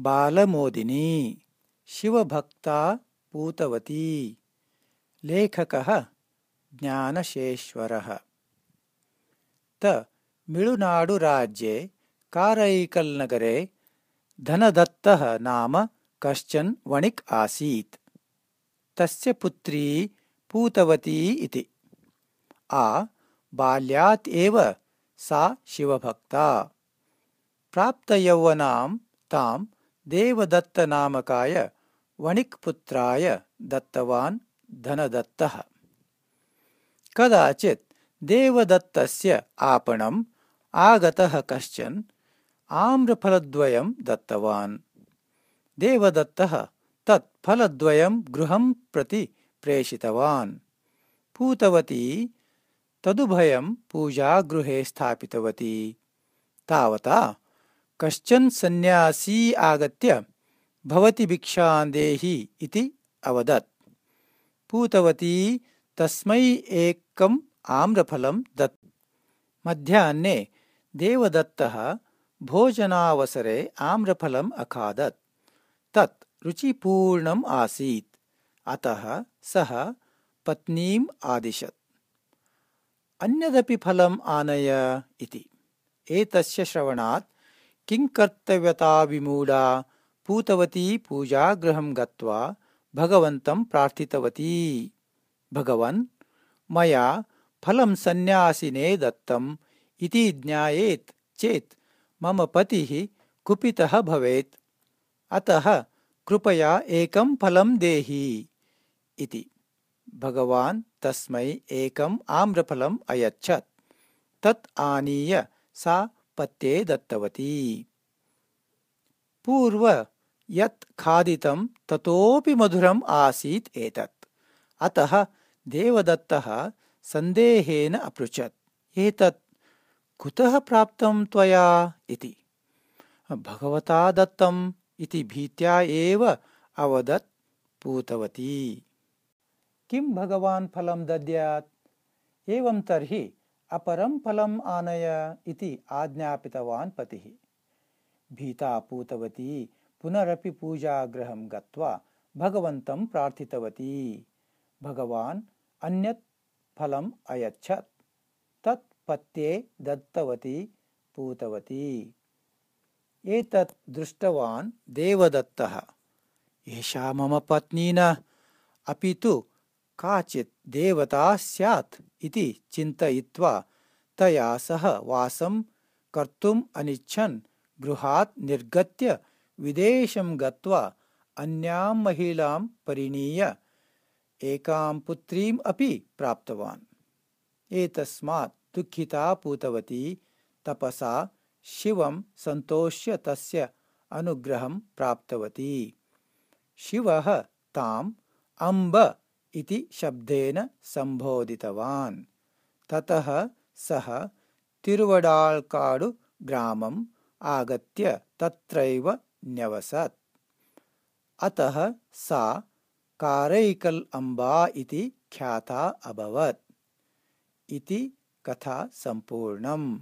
बालमोदिनी। शिवभक्ता पूतवती। लेखकः ज्ञानशेश्वरः। तमिळुनाडुराज्ये कारैकल्नगरे धनदत्तः नाम कश्चन वणिक् आसीत्। तस्य पुत्री पूतवती इति। आ बाल्यात् एव सा शिवभक्ता। प्राप्तयौवनां तां देवदत्तनामकाय वणिक्पुत्राय दत्तवान् धनदत्तः। कदाचित् देवदत्तस्य आपणम् आगतः कश्चन आम्रफलद्वयं दत्तवान्। देवदत्तः तत् फलद्वयं गृहं प्रति प्रेषितवान्। पूतवती तदुभयं पूजागृहे स्थापितवती। तावता कश्चन सन्न्यासी आगत्य भवति भिक्षां देहि इति अवदत्। पूतवती तस्मै एकम् आम्रफलं दत्। मध्याह्ने देवदत्तः भोजनावसरे आम्रफलम् अखादत्। तत् रुचिपूर्णम् आसीत्। अतः सः पत्नीम् आदिशत्। अन्यदपि फलम् आनय इति। एतस्य श्रवणात् किं कर्तव्यता विमूढा पूतवती पूजागृहं गत्वा भगवन्तं प्रार्थितवती। भगवन् मया फलं सन्न्यासिने दत्तम् इति ज्ञायेत् चेत् मम पतिः कुपितः भवेत्। अतः कृपया एकं फलं देहि इति। भगवान् तस्मै एकम् आम्रफलम् अयच्छत्। तत् आनीय सा पत्ये दत्तवती। पूर्व यत् खादितं ततोऽपि मधुरम् आसीत् एतत्। अतः देवदत्तः सन्देहेन अपृच्छत्। एतत् कुतः प्राप्तं त्वया इति? भगवता दत्तम् इति भीत्या एव अवदत् पूतवती। किं भगवान् फलं दद्यात्? एवं तर्हि अपरं फलम् आनय इति आज्ञापितवान् पतिः। भीता पूतवती पुनरपि पूजागृहं गत्वा भगवन्तं प्रार्थितवती। भगवान् अन्यत् फलम् अयच्छत् तत् पत्ये दत्तवती पूतवती। एतत् दृष्टवान् देवदत्तः। एषा मम पत्नी न अपि तु काचित् देवता स्यात् इति चिन्तयित्वा तया सह वासं कर्तुम् अनिच्छन् गृहात् निर्गत्य विदेशं गत्वा अन्यां महिलां परिणीय एकां पुत्रीम् अपि प्राप्तवान्। एतस्मात् दुःखिता पूतवती तपसा शिवं सन्तोष्य तस्य अनुग्रहं प्राप्तवती। शिवः ताम् अम्ब इति शब्देन सम्बोधितवान्। ततः सः तिरुवडाल्काडु ग्रामम् आगत्य तत्रैव न्यवसत्। अतः सा कारैकल् अम्बा इति ख्याता अभवत्। इति कथा सम्पूर्णम्